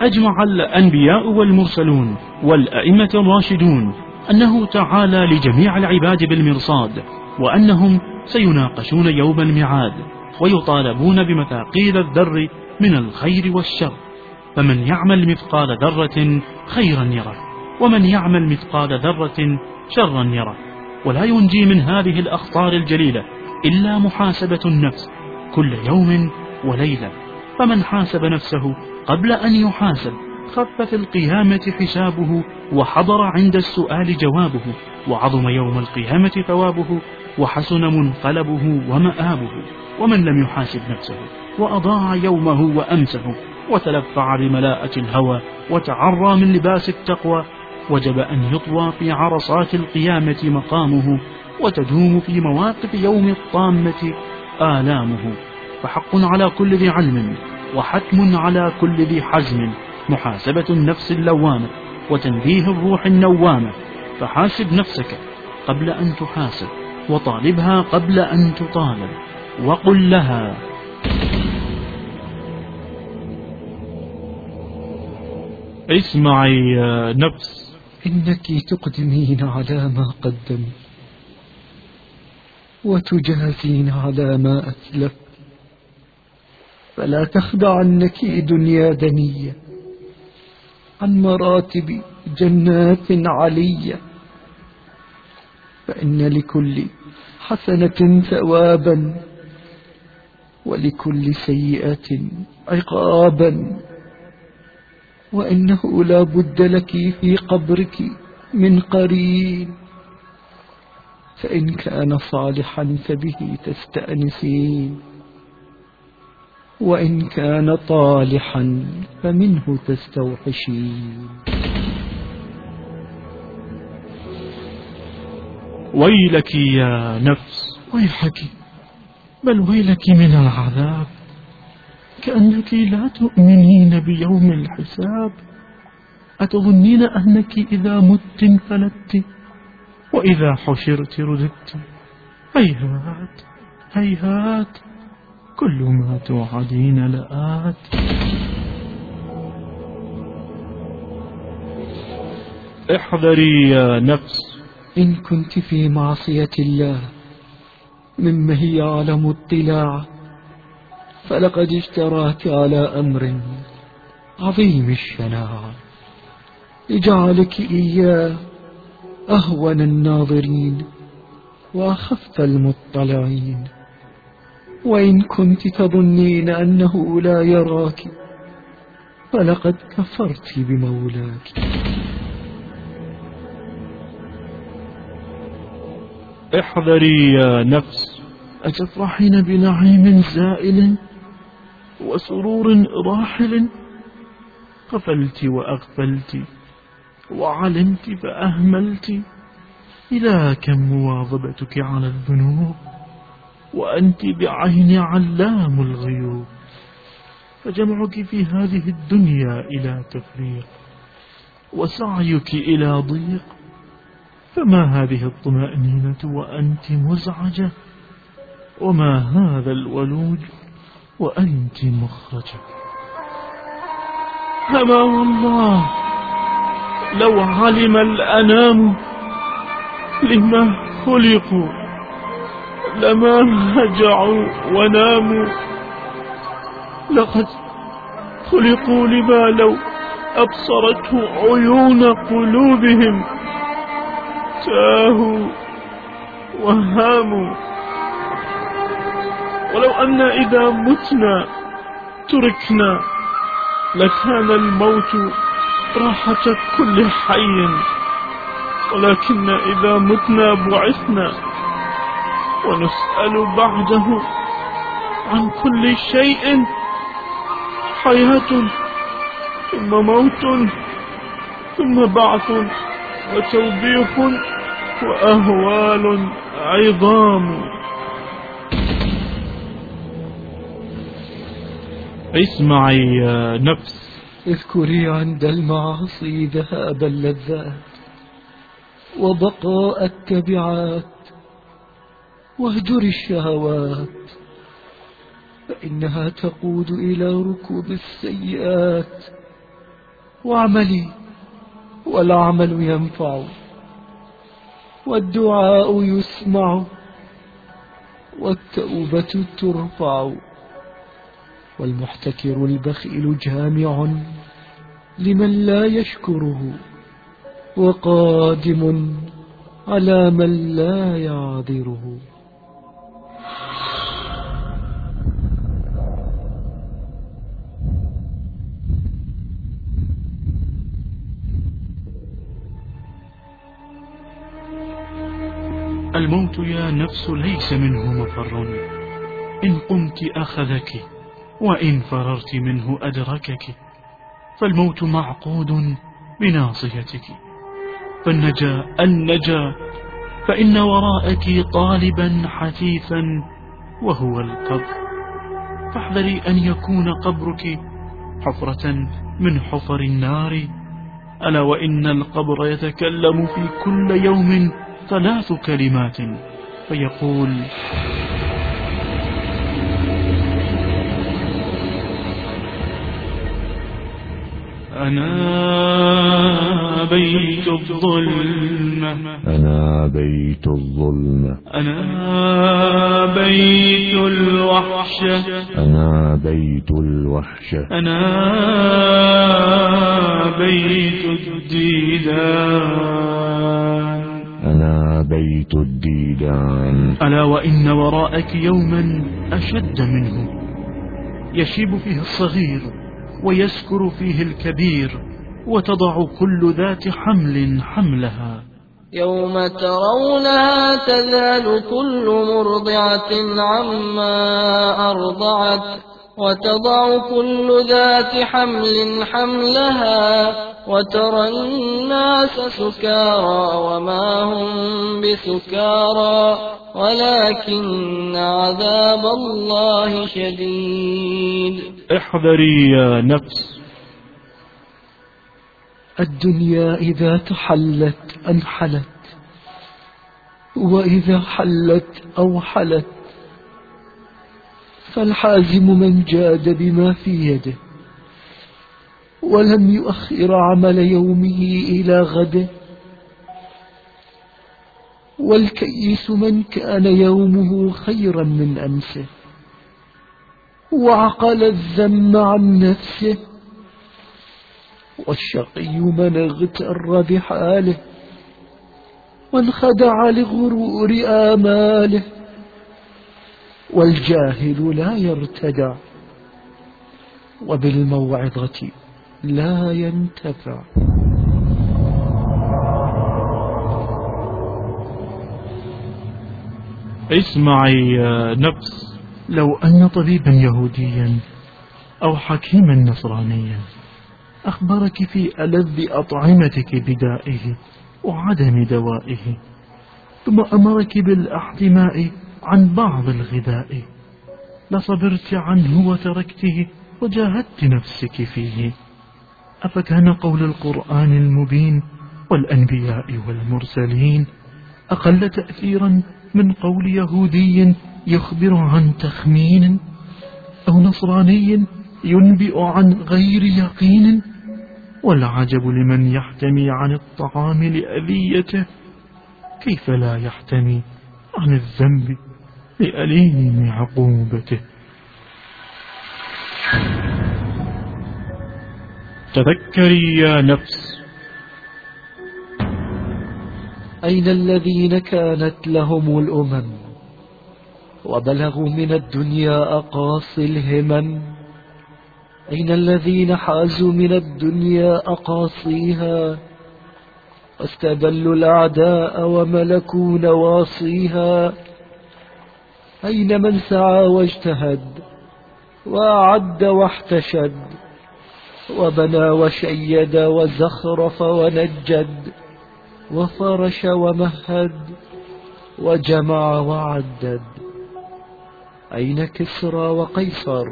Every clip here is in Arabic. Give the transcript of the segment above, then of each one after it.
أجمع الأنبياء والمرسلون والأئمة الراشدون أنه تعالى لجميع العباد بالمرصاد وأنهم سيناقشون يوم الميعاد ويطالبون بمثاقيل الذر من الخير والشر فمن يعمل مثقال ذرة خيرا يره ومن يعمل مثقال ذرة شرا يره. ولا ينجي من هذه الأخطار الجليلة إلا محاسبة النفس كل يوم وليلة فمن حاسب نفسه قبل أن يحاسب خف في القيامة حسابه وحضر عند السؤال جوابه وعظم يوم القيامة ثوابه وحسن منقلبه ومآبه ومن لم يحاسب نفسه وأضاع يومه وأمسه وتلفع بملاءة الهوى وتعرى من لباس التقوى وجب أن يطوى في عرصات القيامة مقامه وتدوم في مواقف يوم الطامة آلامه. فحق على كل ذي علم. وحتم على كل ذي حزم محاسبة النفس اللوامة وتنبيه الروح النوامة. فحاسب نفسك قبل أن تحاسب وطالبها قبل أن تطالب. وقل لها. اسمعي يا نفس. إنك تقدمين على ما قدمت وتجازين على ما أتلفت فلا تخدعنك دنيا دنية. عن مراتب جنات علية. فإن لكل حسنة ثوابا ولكل سيئة عقابا. وإنه لا بد لك في قبرك من قرين. فإن كان صالحا فبه تستأنسين. وإن كان طالحا فمنه تستوحشين. ويلك يا نفس. ويحك بل ويلك من العذاب. كأنك لا تؤمنين بيوم الحساب. أتظنين أنك إذا مت انفلت وإذا حشرت رددت. هيهات هيهات. كل ما توعدين لآت. احذري يا نفس. إن كنت في معصية الله مما هي على اطلاع. فلقد اشتراك على أمر عظيم الشناعة. لجعلك إياه أهون الناظرين وأخف المطلعين. وإن كنت تظنين أنه لا يراك فلقد كفرت بمولاك. احذري يا نفس. أتفرحين بنعيم زائل وسرور راحل؟ غفلت وأغفلت وعلمت فأهملت. إلى كم مواظبتك على الذنوب؟ وأنت بعين علام الغيوب. فجمعك في هذه الدنيا إلى تفريق وسعيك إلى ضيق. فما هذه الطمأنينة وأنت مزعجة؟ وما هذا الولوج وأنت مخرجة؟ أما والله لو علم الأنام لما خلقوا لما هجعوا وناموا لقد خلقوا لما لو أبصرته عيون قلوبهم تاهوا وهاموا. ولو أن إذا متنا تركنا لكان الموت راحة كل حي. ولكن إذا متنا بعثنا ونسأل بعده عن كل شيء. حياة ثم موت ثم بعث وتوبيخ وأهوال عظام. اسمعي يا نفس. اذكري عند المعاصي ذهاب اللذات وبقاء التبعات واهجر الشهوات فإنها تقود إلى ركوب السيئات. واعملي والعمل ينفع والدعاء يسمع والتوبة ترفع والمحتكر البخيل جامع لمن لا يشكره وقادم على من لا يعذره. الموت يا نفس ليس منه مفر. إن قمت أخذك وإن فررت منه أدركك فالموت معقود بناصيتك. فالنجا النجا فإن وراءك طالبا حثيثا وهو القبر. فاحذري أن يكون قبرك حفرة من حفر النار. ألا وإن القبر يتكلم في كل يوم ثلاث كلمات فيقول أنا بيت الظلم. أنا بيت الظلم. أنا بيت الوحشة أنا بيت الوحشة أنا بيت الديدان. أنا بيت الديدان. ألا وإن وراءك يوما أشد منه. يشيب فيه الصغير ويسكر فيه الكبير وتضع كل ذات حمل حملها. يوم ترونها تذال كل مرضعة عما أرضعت وتضع كل ذات حمل حملها. وترى الناس سكارى وما هم بسكارى ولكن عذاب الله شديد. احذري يا نفس. الدنيا إذا تحلت أنحلت وإذا حلت أوحلت فالحازم من جاد بما في يده. ولم يؤخر عمل يومه إلى غده والكيس من كان يومه خيرا من أمسه وعقل الذم عن نفسه والشقي من اغتر بحاله وانخدع لغرور آماله والجاهل لا يرتدع. وبالموعظة لا ينتفع. اسمعي يا نفس. لو أن طبيبا يهوديا أو حكيما نصرانيا أخبرك في ألذ أطعمتك بدائه وعدم دوائه ثم أمرك بالأحتماء عن بعض الغذاء. لصبرت عنه وتركته وجاهدت نفسك فيه. أفكان قول القرآن المبين والأنبياء والمرسلين؟ أقل تأثيرا من قول يهودي يخبر عن تخمين أو نصراني ينبئ عن غير يقين؟ والعجب لمن يحتمي عن الطعام لأذيته كيف لا يحتمي عن الذنب لأليم عقوبته؟ تذكري يا نفس. أين الذين كانت لهم الأمم؟ وبلغوا من الدنيا أقاصي الهمم. أين الذين حازوا من الدنيا أقاصيها؟ واستذلوا الأعداء وملكوا نواصيها. أين من سعى واجتهد وأعد واحتشد؟ وبنى وشيد وزخرف ونجد وفرش ومهد وجمع وعدد. أين كسرى وقيصر؟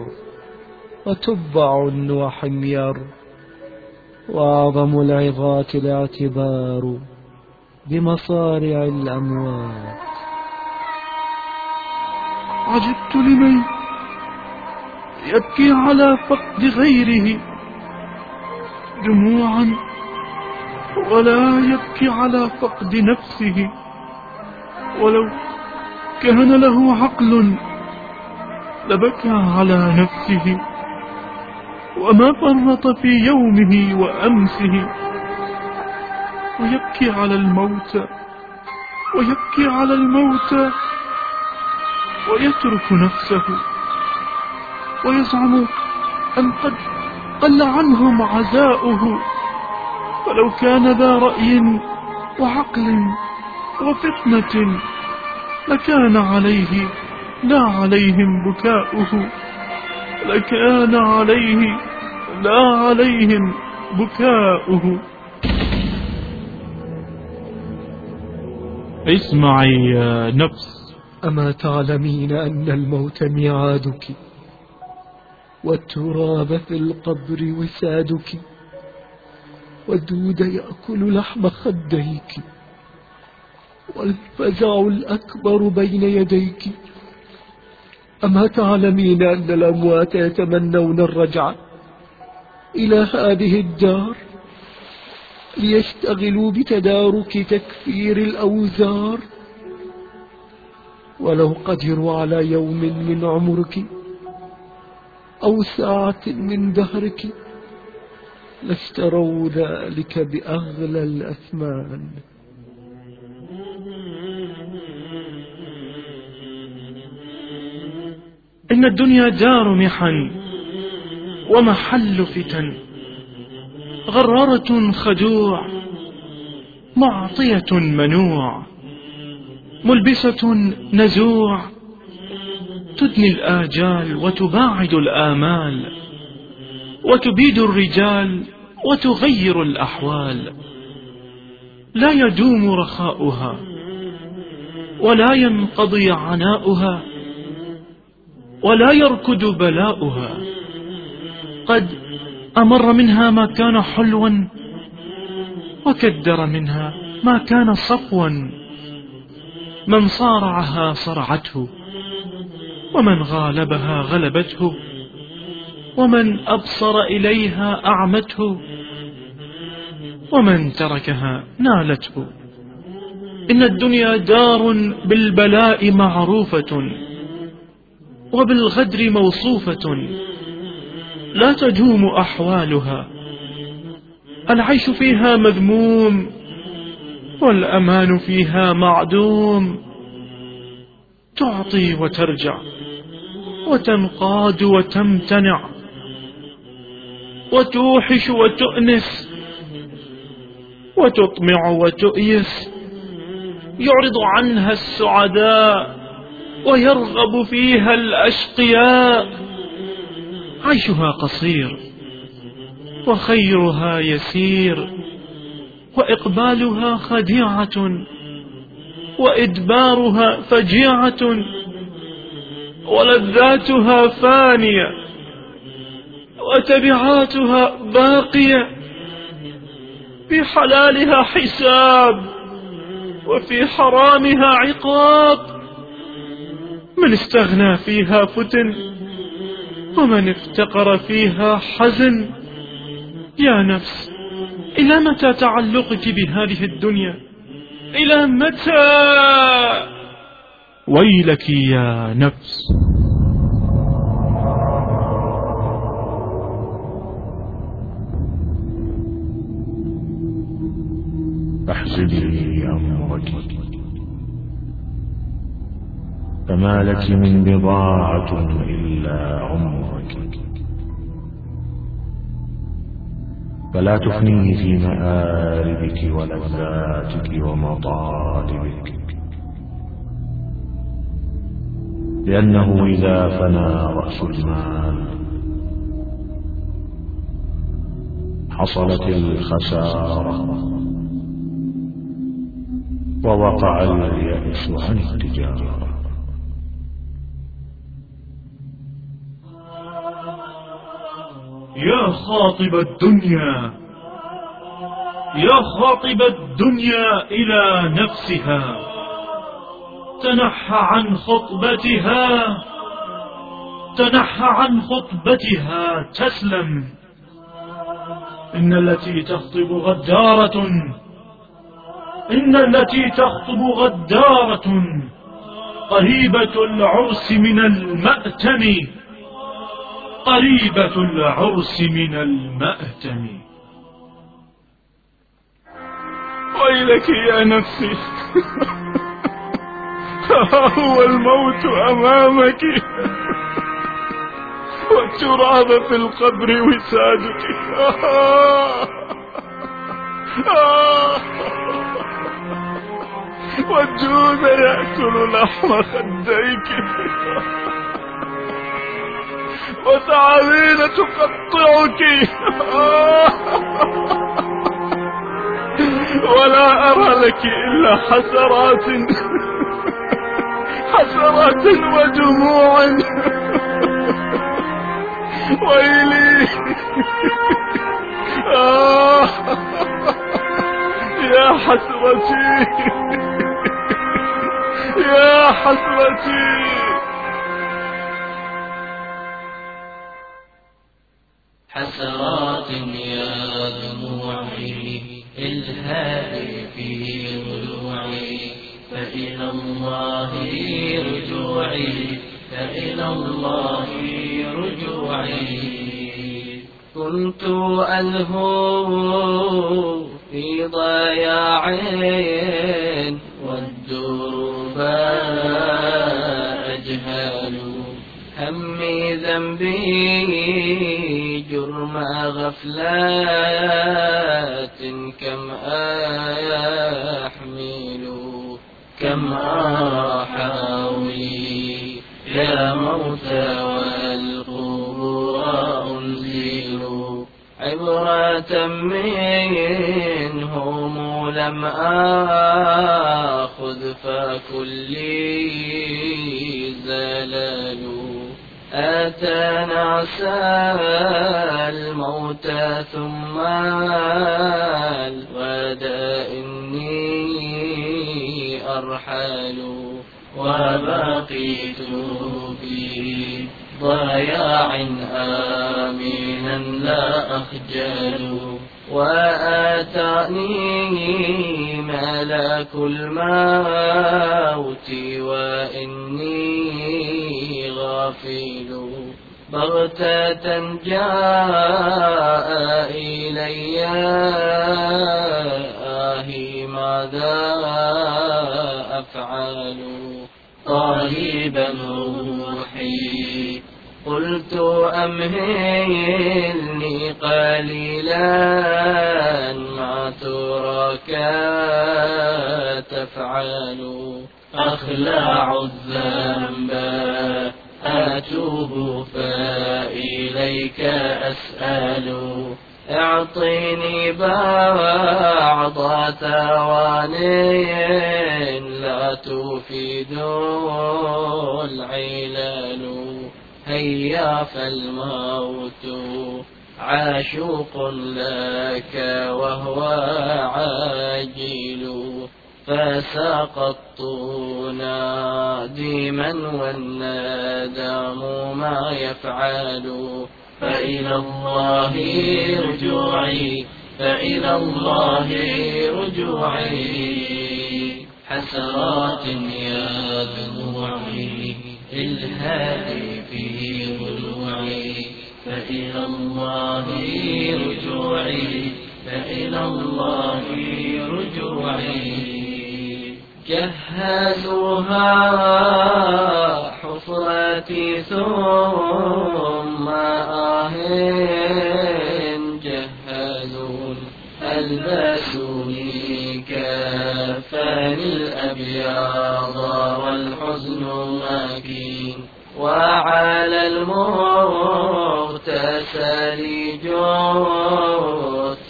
وتبع وحمير. وأعظم العظات الاعتبار بمصارع الأموات. عجبت لمن يبكي على فقد غيره. دموعا ولا يبكي على فقد نفسه. ولو كان له عقل لبكى على نفسه. وما فرط في يومه وأمسه. ويبكي على الموت ويبكي على الموت ويترك نفسه. ويزعم أن قد قل عنهم عزاؤه. ولو كان ذا رأي وعقل وفطنة لكان عليه لا عليهم بكاؤه. لكان عليه لا عليهم بكاؤه. اسمعي يا نفس. أما تعلمين أن الموت ميعادك؟ والتراب في القبر وسادك والدود يأكل لحم خديك والفزع الأكبر بين يديك. أما تعلمين أن الأموات يتمنون الرجعة إلى هذه الدار ليشتغلوا بتدارك تكفير الأوزار. ولو قدروا على يوم من عمرك أو ساعة من دهرك لاشتروا ذلك بأغلى الأثمان. إن الدنيا دار محن ومحل فتن غرارة خدوع معطية منوع ملبسة نزوع تدني الآجال وتباعد الآمال وتبيد الرجال وتغير الأحوال. لا يدوم رخاؤها ولا ينقضي عناؤها ولا يركد بلاؤها. قد أمر منها ما كان حلوا وكدر منها ما كان صفوا. من صارعها صرعته ومن غالبها غلبته ومن أبصر إليها أعمته ومن تركها نالته. إن الدنيا دار بالبلاء معروفة وبالغدر موصوفة لا تدوم أحوالها. العيش فيها مذموم والأمان فيها معدوم. تعطي وترجع وتنقاد وتمتنع وتوحش وتؤنس وتطمع وتؤيس يعرض عنها السعداء ويرغب فيها الأشقياء. عيشها قصير وخيرها يسير وإقبالها خديعة. وإدبارها فجيعة ولذاتها فانية وتبعاتها باقية في حلالها حساب وفي حرامها عقاب من استغنى فيها فتن ومن افتقر فيها حزن يا نفس إلى متى تعلقك بهذه الدنيا إلى متى؟ ويلك يا نفس. احسبي أمرك فما لك من بضاعة إلا عمرك. فلا تفنيه في مآربك ولذاتك ومطالبك. لأنه إذا فنى رأس المال حصلت الخسارة ووقع اليأس عن التجارة. يا خاطب الدنيا يا خاطب الدنيا إلى نفسها تنحى عن خطبتها تنحى عن خطبتها تسلم. إن التي تخطب غدارة إن التي تخطب غدارة قريبة العرس من المأتم. قريبة العرس من المأتم. ويلك يا نفسي. هو الموت أمامك. والتراب في القبر وسادك. والجود يأكل لحم خديك. وثعابين تقطعك. ولا أرى لك إلا حسرات. حسرات ودموع. ويلي. آه يا حسرتي. يا حسرتي. حسرات يا دموعي الهادي في ضلوعي. فإلى الله رجوعي فإلى الله رجوعي. كنت ألهو في ضياع والدروب أجهل همي ذنبي. جرم غفلات كم أحمل كم أحاوي. يا موتى والقبور أنزل عبرة منهم لم آخذ فكلي زلال أتانا الموت ثم الغدا إني أرحل وبقيت في ضياع آمنا لا أخجل وآتاني ملك الموت وإني غافل بغتة جاء إلي آهي ماذا أفعل؟ طالبا روحي. قلت أمهلني قليلا ما تراك تفعل. أخلع الذنب أتوب فإليك أسأل. أعطيني بعض ثوان لا تفيد العلال هيا فالموت عاشوق لك وهو عاجل. فسقطت نادما والندم ما يفعل. فإلى الله رجوعي فإلى الله رجوعي. حسرات يا دموعي إلهادي في ضلوعي. فإلى الله رجوعي فإلى الله رجوعي. جهزوها حفرتي ثم آهن. جهزون ألبسوني كفاني الأبيض والحزن مكين وعلى المغتسل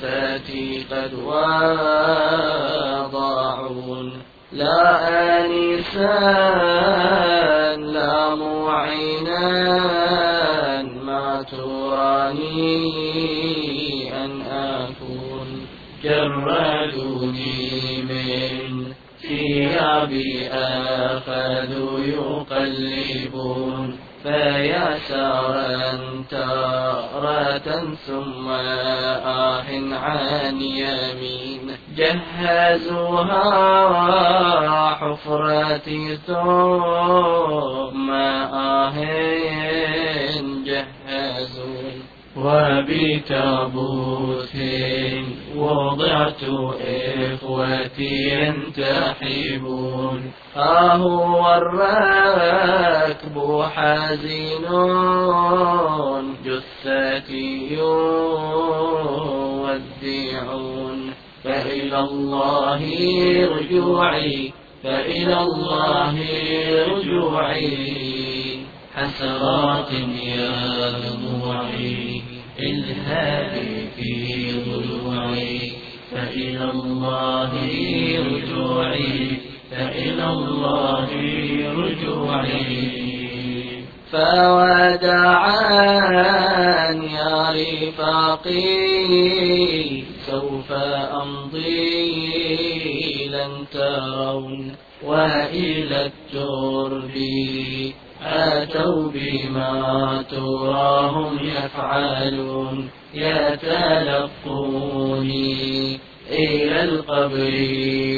جثتي قد وضعون لا آنسان لا معينان ما تراني أن أكون جردوني من ثيابي أخذوا يقلبون. فيا سارا تارة ثم آه عن يمين. جهزوها حفرتي ثم آه وبتابوت وضعت إخوتي ينتحبون. ها هو الركب حزين جثتي يودعون فإلى الله رجوعي فإلى الله رجوعي. حسرات يا دموعي الهادي في ضلوعي فإلى الله رجوعي فإلى الله رجوعي. فوداعا يا رفاقي سوف أمضي لن ترون وإلى الترب أتوا بما تراهم يفعلون يتلقوني إلى القبر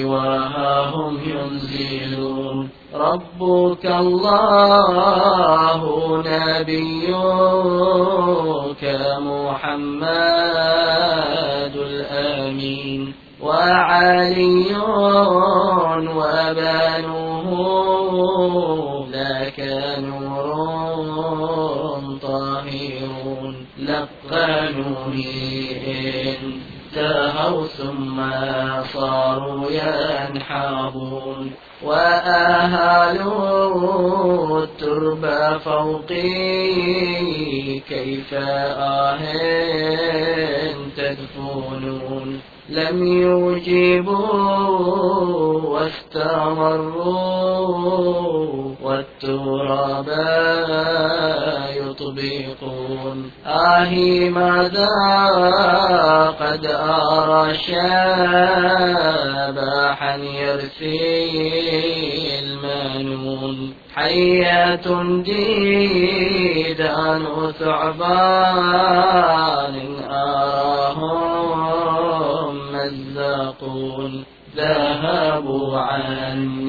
وها هم ينزلون. ربك الله نبيك محمد الأمين وعلي وبنوه لك نور طاهرون لقنوني إن تهوا ثم صاروا ينحابون وأهالوا الترب فوقي كيف آه تدفنون لم يجيبوا واستمروا والتراب يطبقون. آه ماذا قد أرى شباحا يرثي المنون. حية ديدان ثعبان أراهم مزقون ذهبوا عني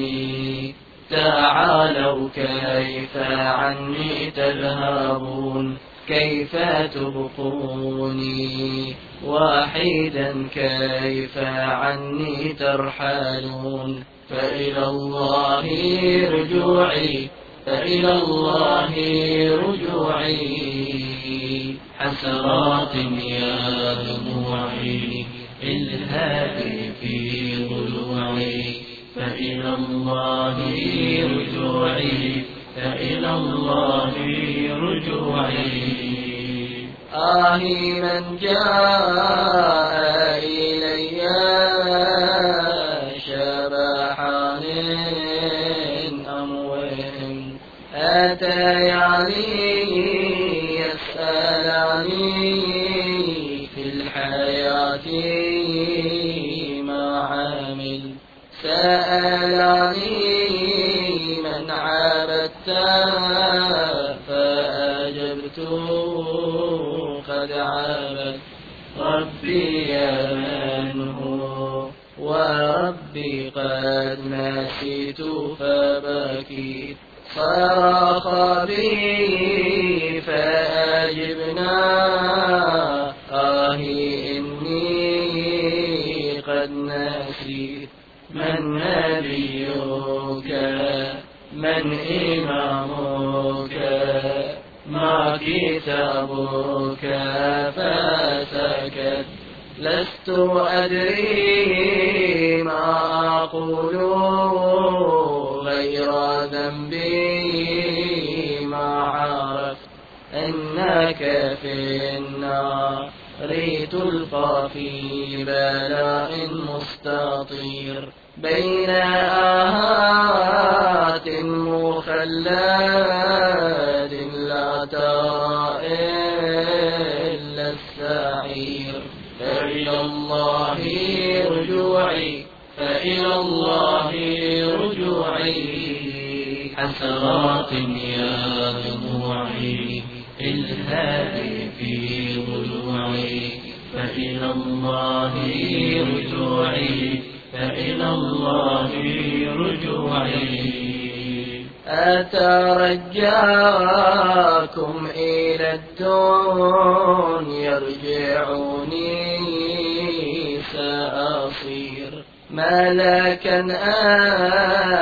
تعالوا كيف عني تذهبون كيف تبقوني؟ وحيدا كيف عني ترحلون؟ فإلى الله رجوعي فإلى الله رجوعي. حسرات يا دموعي الهادي في ضلوعي فإلى الله رجوعي فإلى الله رجوعي. آه من جاء إلي شبحان أموهم أتياني يسألني في الحياة نسيت فبكيت. صرخ بي لست أدري ما أقول غير ذنبي ما عرفت أنك في النار. تلقى في بلاء مستطير. بين آهات مخلد فإلى الله رجوعي. حسرات يا دموع رجوعي الهادي في ضلوعي. فإلى الله رجوعي فإلى الله رجوعي. أترجاكم إلى الدون يرجعوني سأصير ملكا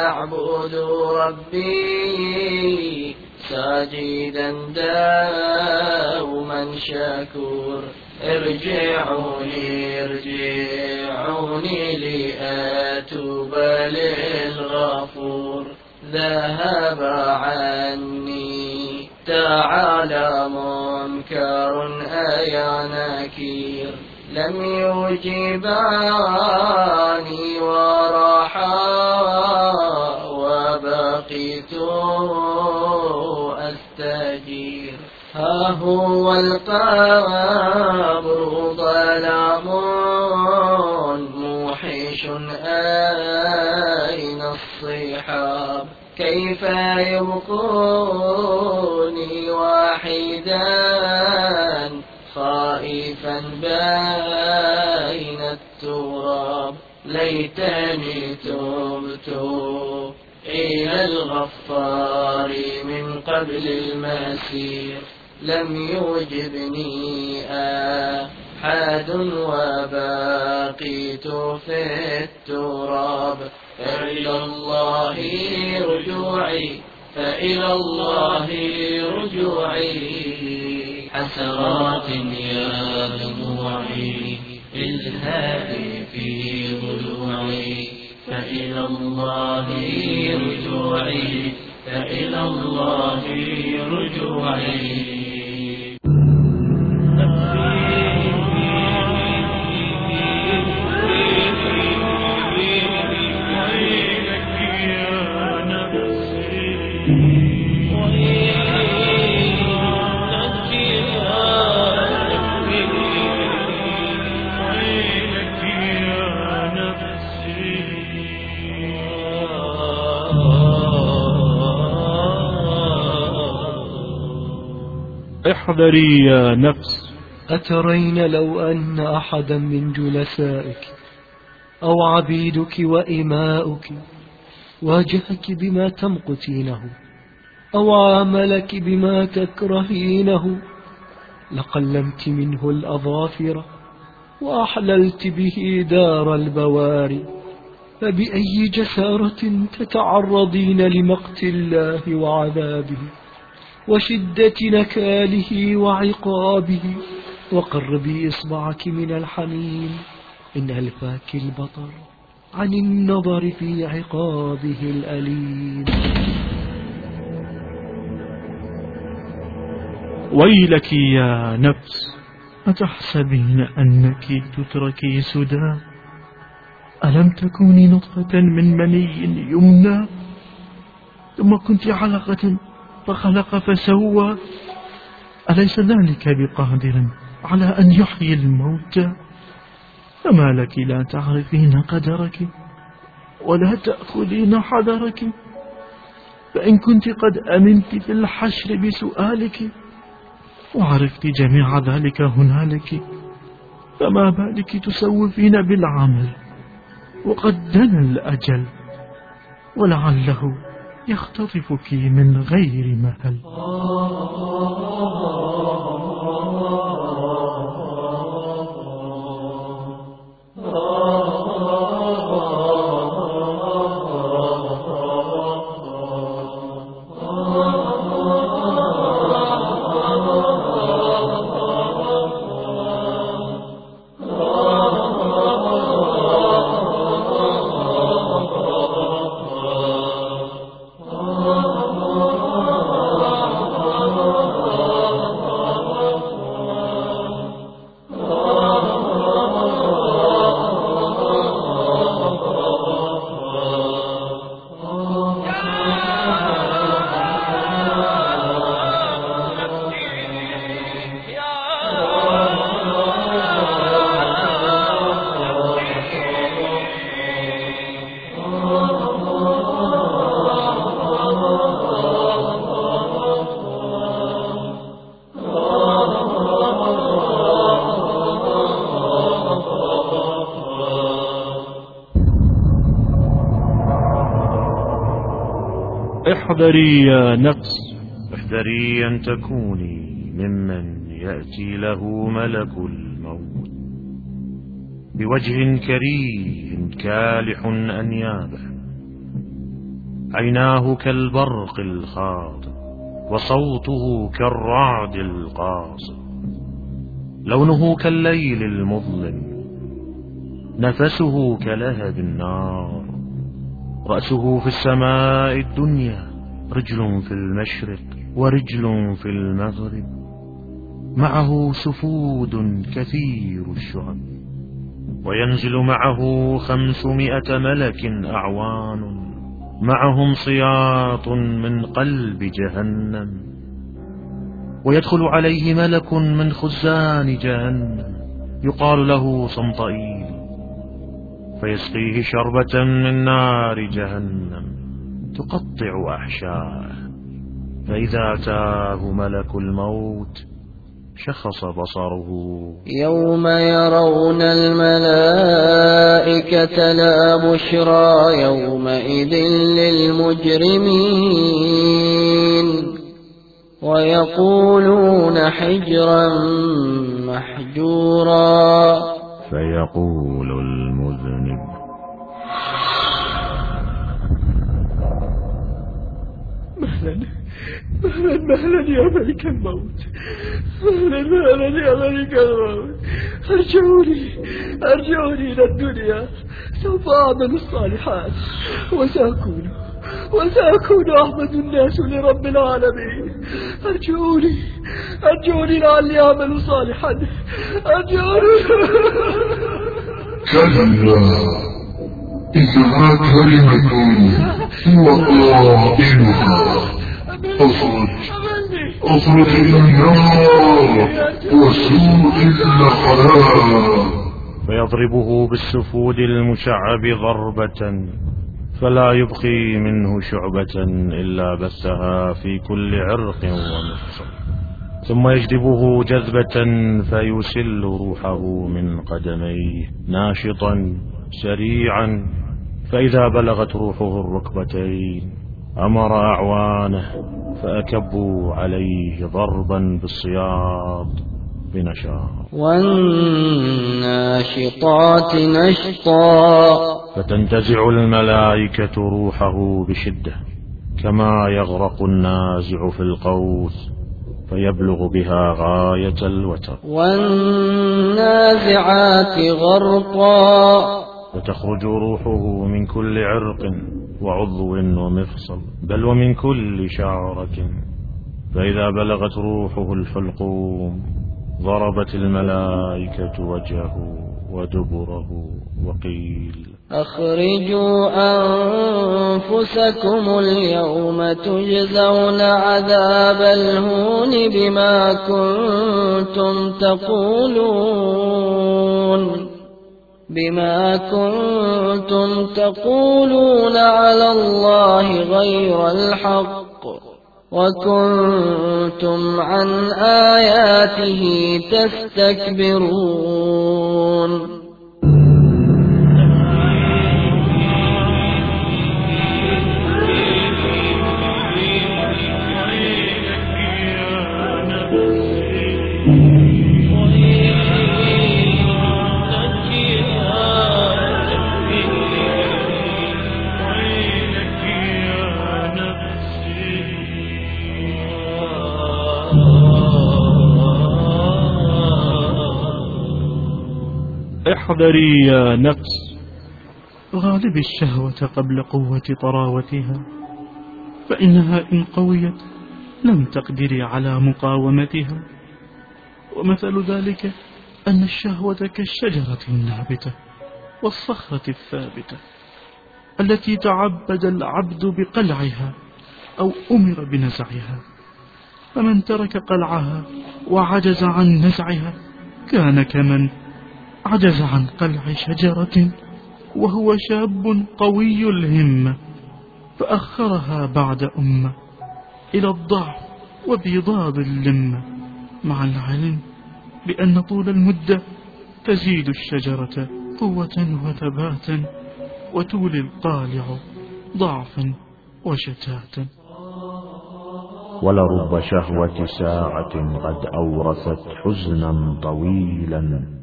أعبد ربي ساجدا دوما شكور ارجعوني ارجعوني لأتوب للغفور. ذهب عني تعالى منكر أيا نكير. لم يجيباني ورحا وبقيت أستجير. ها هو القبر ظلام موحش أين الصحاب. كيف يبقوني واحدا خائفا بين التراب ليتني تبت إلى الغفار من قبل المسير لم يوجبني أحد وبقيت في التراب. فإلى الله رجوعي فإلى الله رجوعي. حسرات يا دموعي الهادي في ضلوعي. فإلى الله رجوعي فإلى الله رجوعي. احذري يا نفس. أترين لو أن أحدا من جلسائك أو عبيدك وإماؤك واجهك بما تمقتينه أو عاملك بما تكرهينه لقلمت منه الأظافر وأحللت به دار البواري فبأي جسارة تتعرضين لمقت الله وعذابه؟ وشدة نكاله وعقابه. وقربي إصبعك من الحميم إن ألفاك البطر عن النظر في عقابه الأليم. ويلك يا نفس أتحسبين أنك تتركي سدى ألم تكوني نطفة من مني يمنى؟ ثم كنت علقة فخلق فسوى. أليس ذلك بقادر على أن يحيي الموتى فما لك لا تعرفين قدرك ولا تأخذين حذرك. فإن كنت قد أمنت في الحشر بسؤالك وعرفت جميع ذلك هنالك فما بالك تسوفين بالعمل؟ وقد دنا الأجل ولعله يختطفك من غير مهل احذري يا نفس. احذري أن تكوني ممن يأتي له ملك الموت. بوجه كريه كالح أنيابه عيناه كالبرق الخاطئ وصوته كالرعد القاصد لونه كالليل المظلم نفسه كلهب النار. رأسه في السماء الدنيا رجل في المشرق ورجل في المغرب. معه سفود كثير الشعب. وينزل معه خمسمائة ملك أعوان. معهم صياط من قلب جهنم. ويدخل عليه ملك من خزان جهنم. يقال له صمطئيل. فيسقيه شربة من نار جهنم. تقطع أحشاءه فإذا أتاه ملك الموت شخص بصره. يوم يرون الملائكة لا بشرى يومئذ للمجرمين. ويقولون حجرا محجورا. فيقول مهلا. مهلا مهلا يا ملك الموت. مهلا مهلا يا ملك الموت. أرجعوني أرجعوني إلى الدنيا. سوف أعمل الصالحات. وسأكون وسأكون أحمد الناس لرب العالمين. أرجعوني أرجعوني لعلي أعمل صالحا. أرجعوني. كلا إنها كلمة هو قائلها أخرج. أخرج إلى النار. وسوء النخلاء فيضربه بالسفود المشعب ضربة فلا يبقي منه شعبة إلا بثها في كل عرق ومفصل ثم يجذبه جذبة فيسل روحه من قدميه ناشطا. سريعا فإذا بلغت روحه الركبتين أمر أعوانه فأكبوا عليه ضربا بالصياط بنشاط. والناشطات نشطا. فتنتزع الملائكة روحه بشدة كما يغرق النازع في القوس فيبلغ بها غاية الوتر. والنازعات غرقا. فتخرج روحه من كل عرق وعضو ومفصل بل ومن كل شعرة. فإذا بلغت روحه الحلقوم ضربت الملائكة وجهه ودبره وقيل أخرجوا أنفسكم اليوم تجزون عذاب الهون بما كنتم تقولون. بما كنتم تقولون على الله غير الحق وكنتم عن آياته تستكبرون احذري يا نفس غالب الشهوة قبل قوة طراوتها فإنها إن قويت لم تقدري على مقاومتها. ومثل ذلك أن الشهوة كالشجرة النابتة والصخرة الثابتة التي تعبد العبد بقلعها أو أمر بنزعها. فمن ترك قلعها وعجز عن نزعها كان كمن عجز عن قلع شجرة وهو شاب قوي الهمة فأخرها بعد أمة إلى الضعف وبيضاض اللمة مع العلم بأن طول المدة تزيد الشجرة قوة وثباتا وتولي القالع ضعفا وشتاتا ولرب شهوة ساعة قد أورثت حزنا طويلا.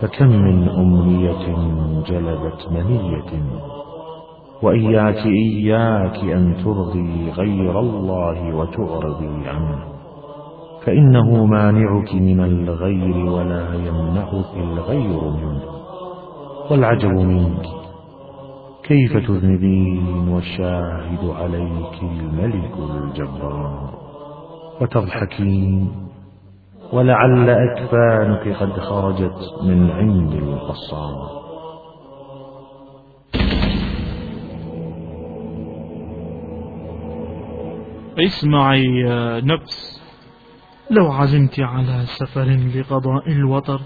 فكم من أمنية جلبت منية؟ وإياك إياك أن ترضي غير الله وتعرضي عنه. فإنه مانعك من الغير ولا يمنعك الغير منه. والعجب منك كيف تذنبين والشاهد عليك الملك الجبار؟ وتضحكين ولعل أكفانك قد خرجت من عند القصار. اسمعي يا نفس لو عزمت على سفر لقضاء الوطر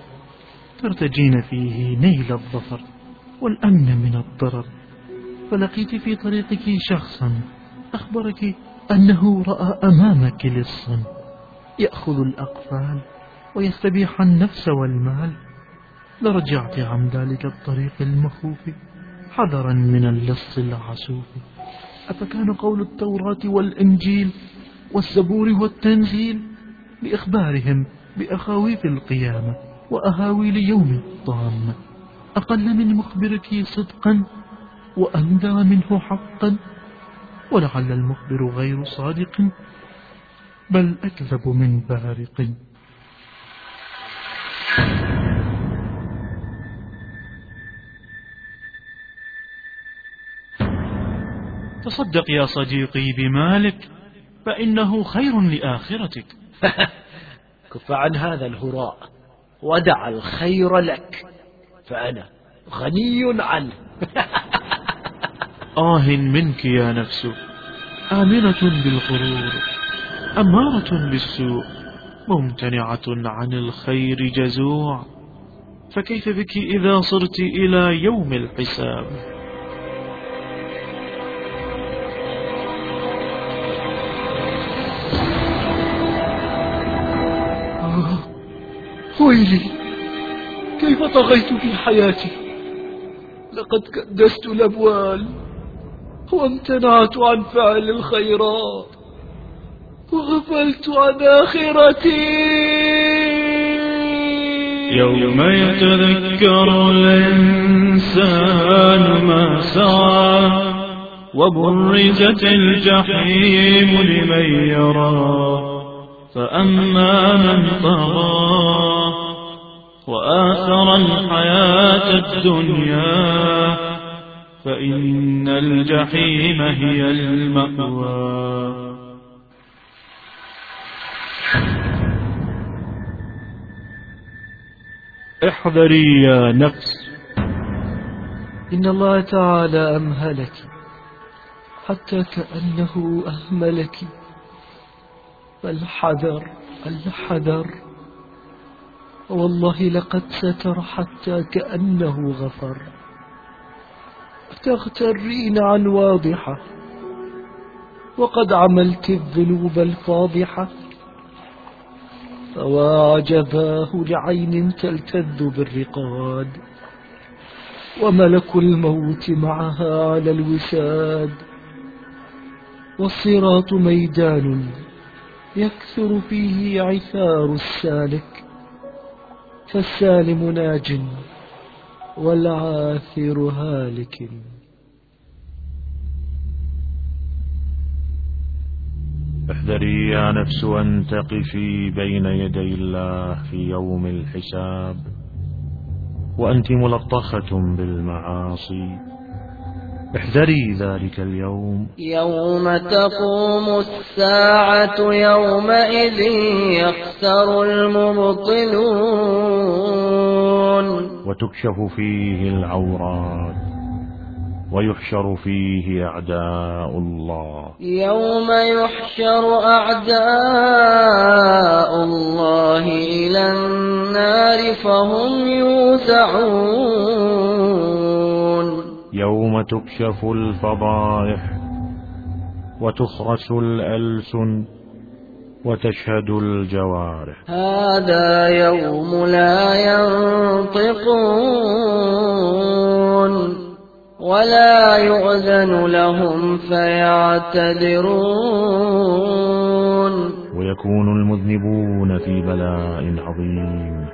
ترتجين فيه نيل الظفر والأمن من الضرر. فلقيت في طريقك شخصا أخبرك أنه رأى أمامك لصا. يأخذ الأقفال ويستبيح النفس والمال. لرجعت عن ذلك الطريق المخوف حذرا من اللص العسوف. أفكان قول التوراة والإنجيل والزبور والتنزيل؟ بإخبارهم بأخاويف القيامة وأهاويل يوم الطامة أقل من مخبرك صدقا وأندى منه حقا ولعل المخبر غير صادق. بل أكذب من بارق تصدق يا صديقي بمالك فإنه خير لآخرتك. كف عن هذا الهراء ودع الخير لك فأنا غني عنه. آه منك يا نفس آمنة بالغرور. أمارة بالسوء ممتنعة عن الخير جزوع. فكيف بك إذا صرت إلى يوم الحساب؟ آه، ويلي كيف طغيت في حياتي؟ لقد كدست الأموال وامتنعت عن فعل الخيرات. وغفلت عن آخرتي. يوم يتذكر الإنسان ما سعى وبرزت الجحيم لمن يرى فأما من طغى وآثر الحياة الدنيا فإن الجحيم هي المأوى. احذري يا نفس. إن الله تعالى أمهلك حتى كأنه أهملك. فالحذر الحذر. والله لقد ستر حتى كأنه غفر. تغترين عن واضحة وقد عملت الذنوب الفاضحة. فواعجباه لعين تلتذ بالرقاد وملك الموت معها على الوساد. والصراط ميدان يكثر فيه عثار السالك فالسالم ناج والعاثر هالك. احذري يا نفس أن تقفي بين يدي الله في يوم الحساب وأنت ملطخة بالمعاصي. احذري ذلك اليوم. يوم تقوم الساعة يومئذ يخسر المبطلون. وتكشف فيه العورات. ويحشر فيه أعداء الله. يوم يحشر أعداء الله إلى النار فهم يوزعون. يوم تكشف الفضائح وتخرس الألسن وتشهد الجوارح. هذا يوم لا ينطقون. ولا يؤذن لهم فيعتذرون. ويكون المذنبون في بلاء عظيم.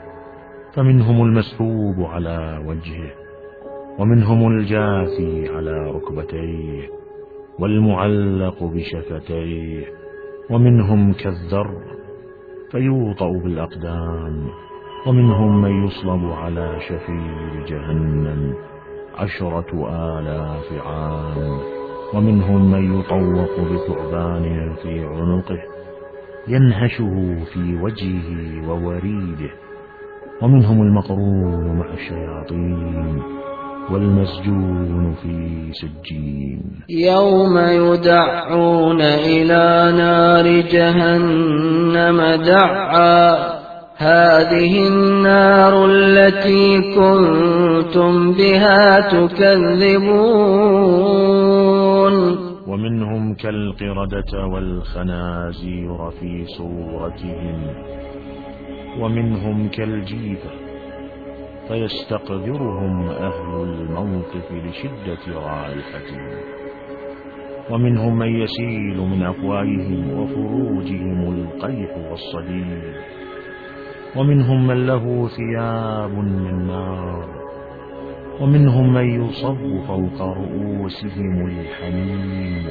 فمنهم المسحوب على وجهه ومنهم الجاثي على ركبتيه والمعلق بشفتيه ومنهم كالذر فيوطأ بالأقدام ومنهم من يصلب على شفير جهنم. عشرة آلاف عام. ومنهم من يطوق بثعبان في عنقه ينهشه في وجهه ووريده. ومنهم المقرون مع الشياطين والمسجون في سجين. يوم يدعون إلى نار جهنم دعا. هذه النار التي كنتم بها تكذبون. ومنهم كالقردة والخنازير في صورتهم. ومنهم كالجيفة فيستقذرهم أهل الموقف لشدة رائحتهم ومنهم من يسيل من أفواههم وفروجهم القيح والصديد ومنهم من له ثياب من نار ومنهم من يصب فوق رؤوسهم الحميم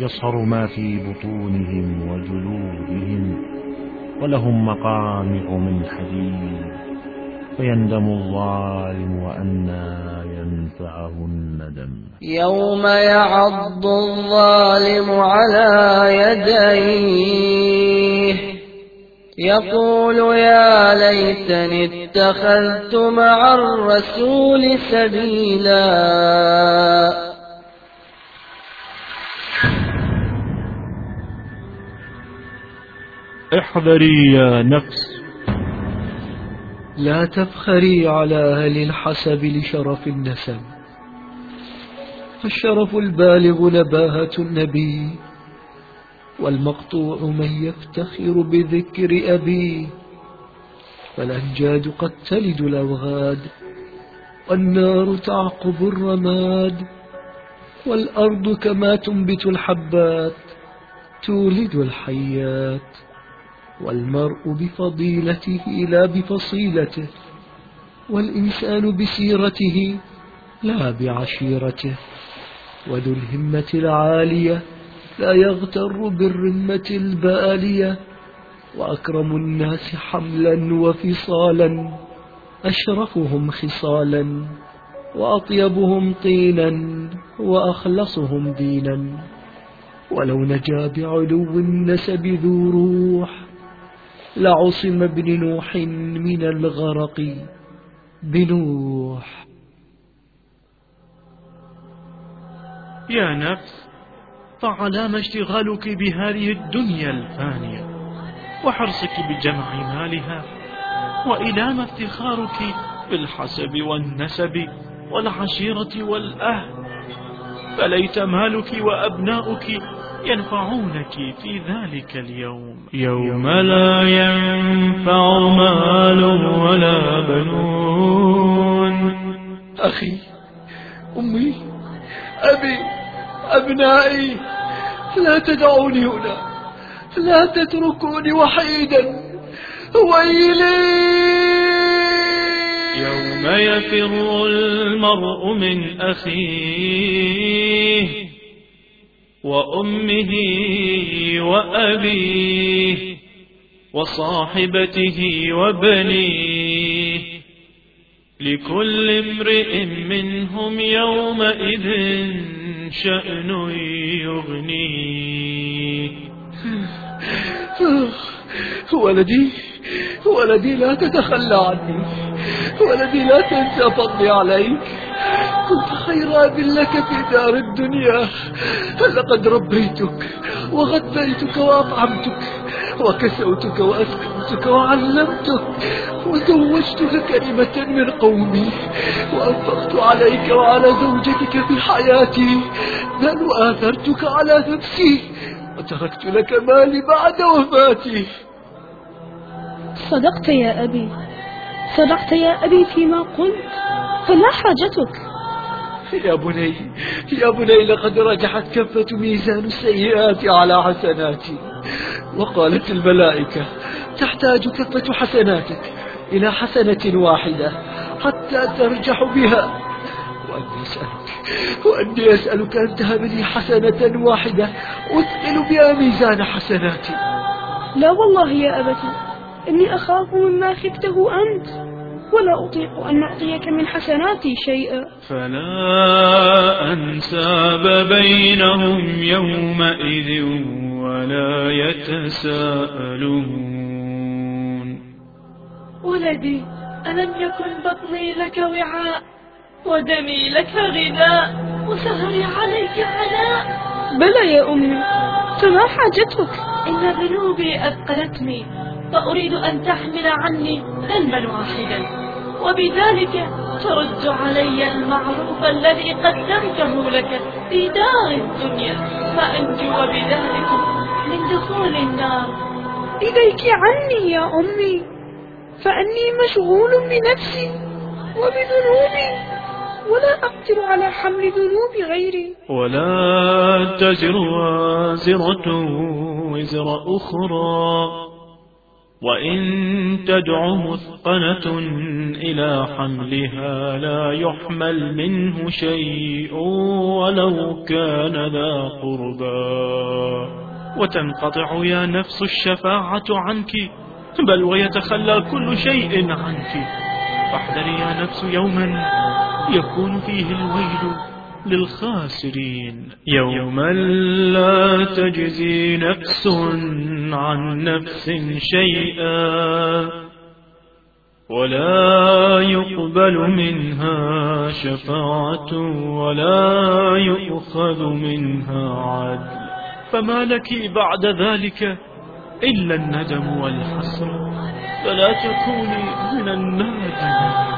يصهر ما في بطونهم وجلودهم ولهم مقامع من حديد فيندم الظالم وأنى ينفعه الندم يوم يعض الظالم على يديه يقول يا ليتني اتخذت مع الرسول سبيلا. احذري يا نفس. لا تفخري على أهل الحسب لشرف النسب. فالشرف البالغ نباهة النبي. والمقطوع من يفتخر بذكر أبيه فالأنجاد قد تلد الأوغاد والنار تعقب الرماد والأرض كما تنبت الحبات تولد الحيات والمرء بفضيلته لا بفصيلته والإنسان بسيرته لا بعشيرته وذو الهمة العالية لا يغتر بالرمة البالية وأكرم الناس حملا وفصالا أشرفهم خصالا وأطيبهم طينا وأخلصهم دينا. ولو نجا بعلو النسب ذو روح لعصم ابن نوح من الغرق بنوح. يا نفس فعلام اشتغالك بهذه الدنيا الفانية وحرصك بجمع مالها وإلام افتخارك بالحسب والنسب والعشيرة والأهل. فليت مالك وأبناؤك ينفعونك في ذلك اليوم. يوم لا ينفع مال ولا بنون. أخي أمي أبي أبنائي لا تدعوني هنا لا تتركوني وحيدا. ويلي يوم يفر المرء من أخيه وأمه وأبيه وصاحبته وبنيه. لكل امرئ منهم يومئذ شأن يغنيه ولدي ولدي لا تتخلى عني. ولدي لا تنسى فضلي عليك. كنت خير أب لك في دار الدنيا. فلقد ربيتك وغذيتك وأطعمتك وكسوتك وأسكنتك وعلمتك وزوجتك كلمة من قومي وأنفقت عليك وعلى زوجتك في حياتي. بل وآثرتك على نفسي وتركت لك مالي بعد وفاتي. صدقت يا أبي. صدقت يا أبي فيما قلت. فلا حاجتك. يا بني يا بني لقد رجحت كفة ميزان السيئات على حسناتي. وقالت الملائكة تحتاج كفة حسناتك إلى حسنة واحدة حتى ترجح بها. وأني أسألك وأني أسألك أن تهب لي حسنة واحدة أثقل بها ميزان حسناتي. لا والله يا أبتي إني أخاف مما خفته أنت. ولا أطيق أن أعطيك من حسناتي شيئا. فلا أنساب بينهم يومئذ ولا يتساءلون. ولدي ألم يكن بطني لك وعاء؟ ودمي لك غذاء وسهري عليك عناء بلى يا أمي فما حاجتك؟ إن ذنوبي أثقلتني فأريد أن تحمل عني ذنبا واحدا وبذلك ترد علي المعروف الذي قدمته لك في دار الدنيا. فأنجو بذلك من دخول النار. إليك عني يا أمي فأني مشغول بنفسي وبذنوبي ولا أقدر على حمل ذنوب غيري. ولا تزر وازرة وزر أخرى. وإن تدع مثقلة إلى حملها لا يحمل منه شيء ولو كان ذا قربا وتنقطع يا نفس الشفاعة عنك بل ويتخلى كل شيء عنك فاحذري يا نفس يوما يكون فيه الويل للخاسرين. يوما لا تجزي نفس عن نفس شيئا ولا يقبل منها شفاعة ولا يؤخذ منها عدل. فما لك بعد ذلك إلا الندم والحسرة. فلا تكوني من النادمين.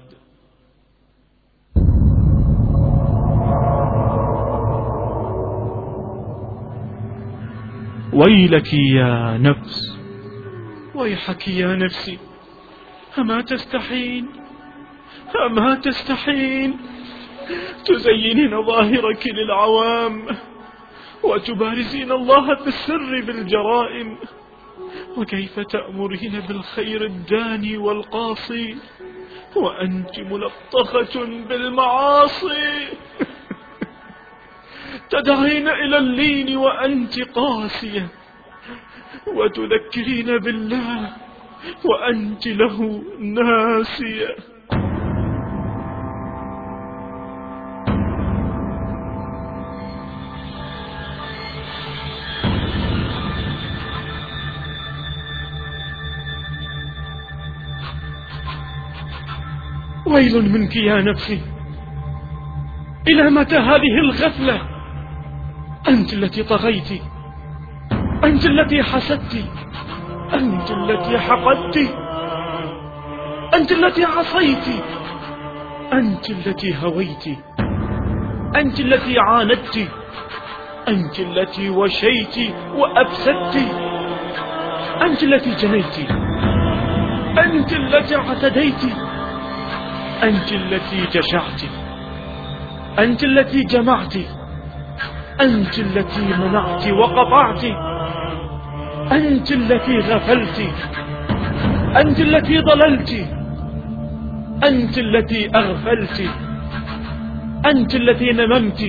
ويلك يا نفس. ويحك يا نفسي. أما تستحين؟ أما تستحين؟ تزينين ظاهرك للعوام وتبارزين الله في السر بالجرائم. وكيف تأمرين بالخير الداني والقاصي؟ وأنت ملطخة بالمعاصي. تدعين إلى اللين وأنت قاسية وتذكرين بالله وأنت له ناسية. ويل منك يا نفسي. إلى متى هذه الغفلة؟ أنت التي طغيت أنت التي حسدت أنت التي حقدت أنت التي عصيت أنت التي هويت أنت التي عاندت أنت التي وشيت وأفسدت أنت التي جنيت أنت التي اعتديت أنت التي جشعت أنت التي جمعت أنت التي منعت وقطعت أنت التي غفلت أنت التي ضللت أنت التي أغفلت أنت التي نممت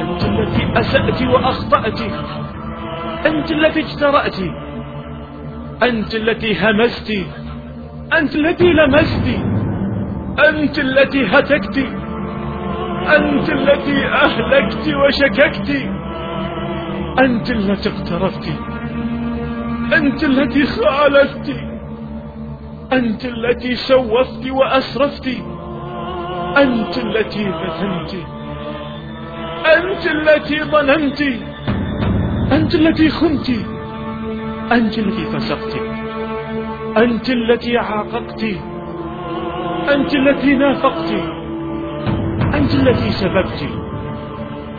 أنت التي أسأت وأخطأت أنت التي اجترأت أنت التي همست أنت التي لمست أنت التي هتكت أنت التي أهلكت وشككت أنت التي اقترفت أنت التي خالفت أنت التي سوفت وأسرفت أنت التي فتنت أنت التي ظننت أنت التي خنت أنت التي فسقت أنت التي عاققت أنت التي نافقت أنت التي سببت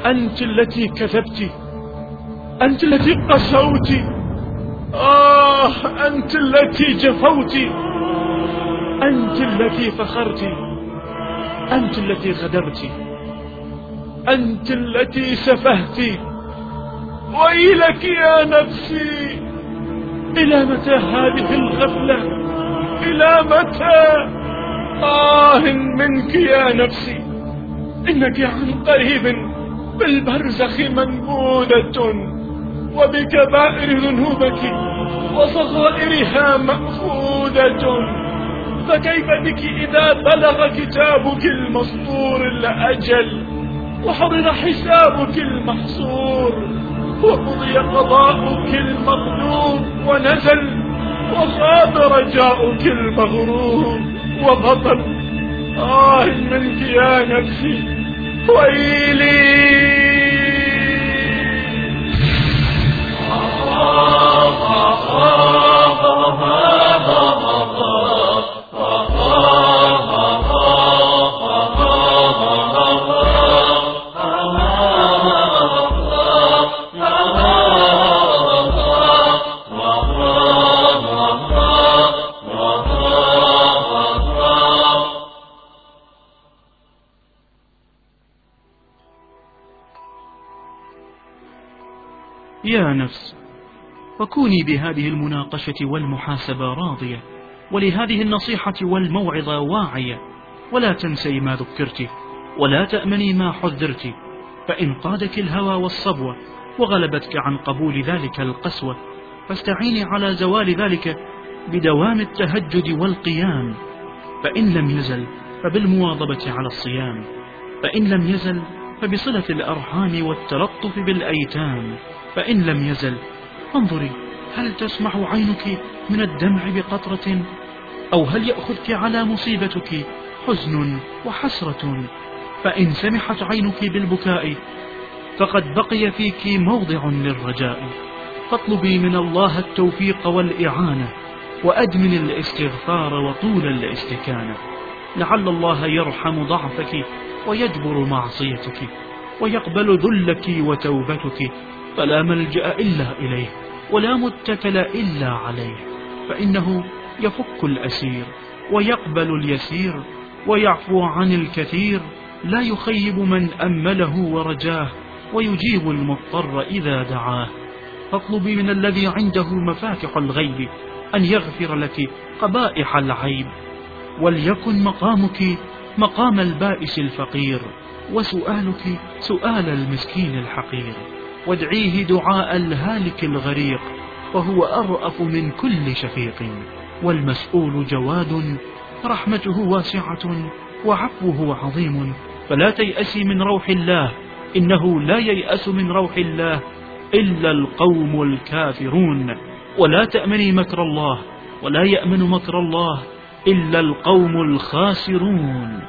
أنت التي كذبت أنت التي قسوت آه أنت التي جفوت أنت التي فخرت أنت التي غدرت أنت التي سفهت. ويلك يا نفسي إلى متى هذه الغفلة؟ إلى متى؟ آه منك يا نفسي. إنك عن قريب بالبرزخ منبودة وبكبائر ذنوبك وصغائرها مأخوذة. فكيف بك إذا بلغ كتابك المسطور الأجل وحضر حسابك المحصور وقضي قضاؤك المظلوم ونزل وخاب رجاؤك المغرور وبطل آه منك يا نفسي. ويلي. فكوني بهذه المناقشة والمحاسبة راضية ولهذه النصيحة والموعظة واعية. ولا تنسي ما ذكرت ولا تأمني ما حذرت. فإن قادك الهوى والصبوة وغلبتك عن قبول ذلك القسوة فاستعيني على زوال ذلك بدوام التهجد والقيام. فإن لم يزل فبالمواظبة على الصيام. فإن لم يزل فبصلة الأرحام والتلطف بالأيتام. فإن لم يزل انظري هل تسمح عينك من الدمع بقطرة؟ أو هل يأخذك على مصيبتك حزن وحسرة؟ فإن سمحت عينك بالبكاء فقد بقي فيك موضع للرجاء. فاطلبي من الله التوفيق والإعانة وأدمن الاستغفار وطول الاستكانة. لعل الله يرحم ضعفك ويجبر معصيتك ويقبل ذلك وتوبتك. فلا ملجأ إلا إليه ولا متكل إلا عليه فإنه يفك الأسير ويقبل اليسير ويعفو عن الكثير لا يخيب من أمله ورجاه ويجيب المضطر إذا دعاه. فاطلبي من الذي عنده مفاتح الغيب أن يغفر لك قبائح العيب. وليكن مقامك مقام البائس الفقير وسؤالك سؤال المسكين الحقير. وادعيه دعاء الهالك الغريق وهو أرأف من كل شفيق. والمسؤول جواد رحمته واسعة وعفوه عظيم. فلا تيأسي من روح الله إنه لا ييأس من روح الله إلا القوم الكافرون. ولا تأمني مكر الله ولا يأمن مكر الله إلا القوم الخاسرون.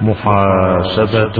محاسبة